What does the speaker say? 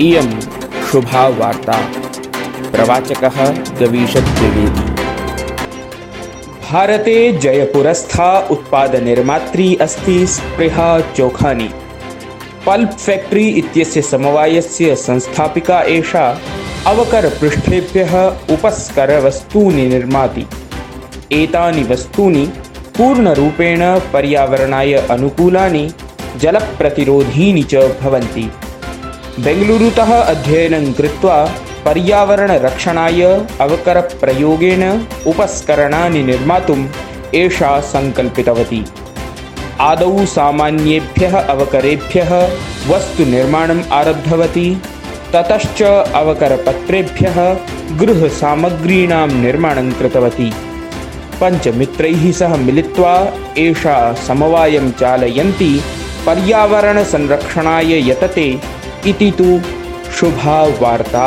इयं शुभा वार्ता प्रवाचकः गवीशद्विवेदी भारते जयपुरस्था उत्पादनिर्मात्री अस्ति स्पृहा चोखानी। पल्प फैक्ट्री इत्यस्य समवायस्य संस्थापिका एषा अवकरपृष्ठेभ्यः उपस्करवस्तूनि निर्माति। एतानि वस्तूनि पूर्णरूपेण पर्यावरणाय अनुकूलानि, जलप्रतिरोधीनि च भवन्ति। बेङ्गलुरुतः अध्ययनं कृत्वा पर्यावरणरक्षणाय अवकरप्रयोगेन उपस्करणानि निर्मातुम् एषा सङ्कल्पितवती। आदौ सामान्येभ्यः अवकरेभ्यः वस्तुनिर्माणम् आरब्धवती ततश्च अवकरपत्रेभ्यः गृहसामग्रीणां निर्माणं कृतवती। पञ्चमित्रैः सह मिलित्वा एषा समवायं चालयन्ती पर्यावरणसंरक्षणाय यतते इति तु शुभा वार्ता